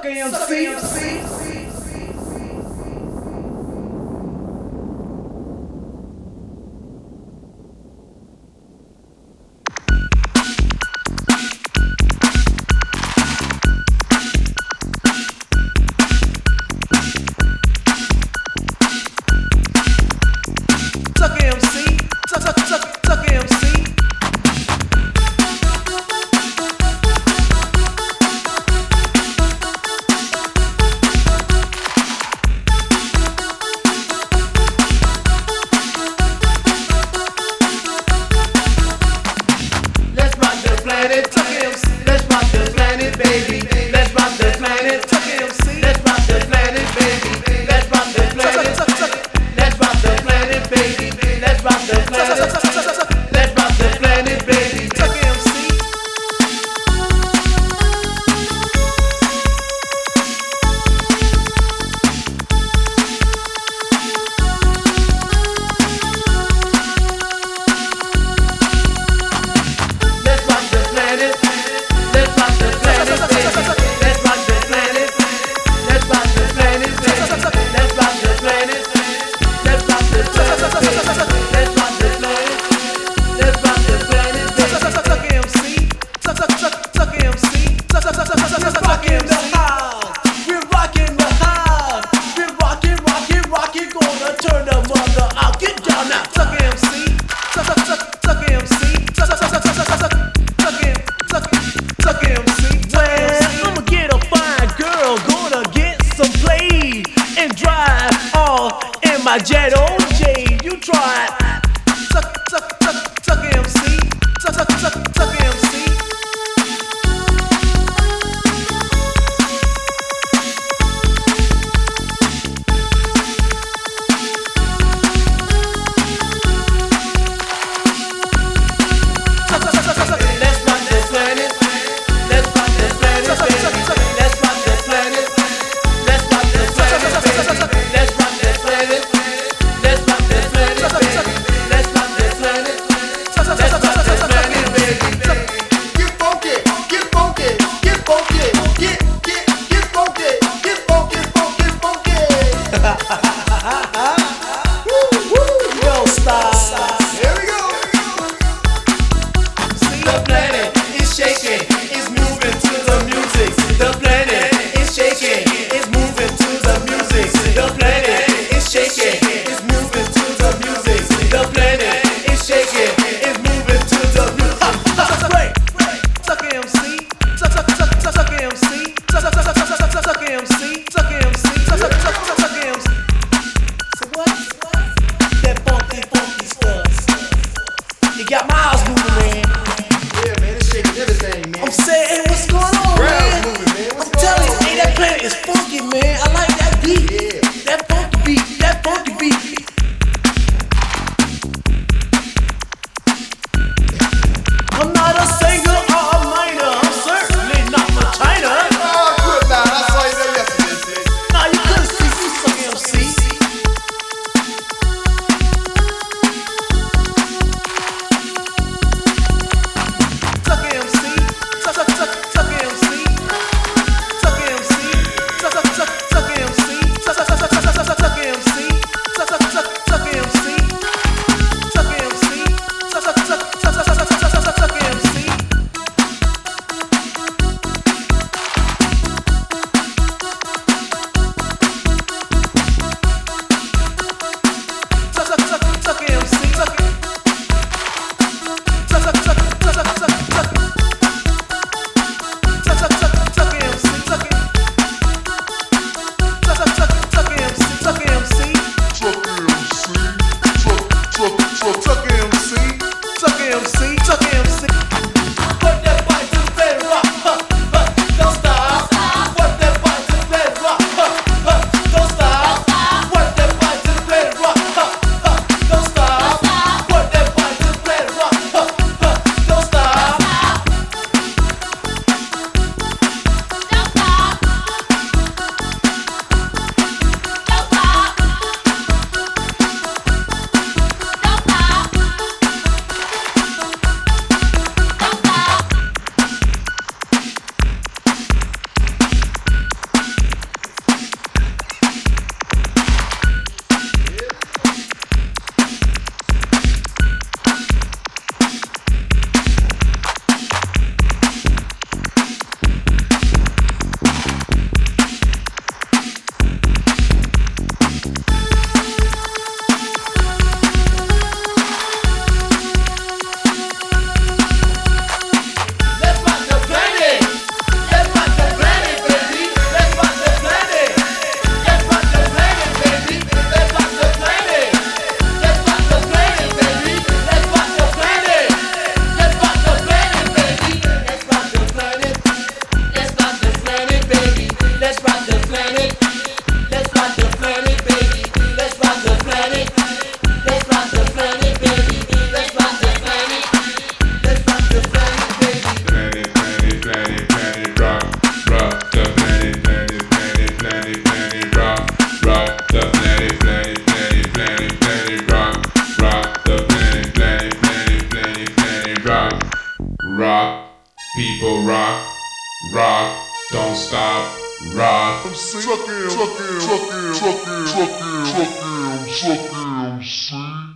Suck AMC. Suck AMC. and drive all in my jet old Jane. You try. Suck, suck, suck, suck MC. Suck, suck, suck. I've. rock, people rock, rock, don't stop, rock. I'm sick, truckin', truckin', truckin', truckin', trucking, trucking, trucking, trucking, trucking, trucking,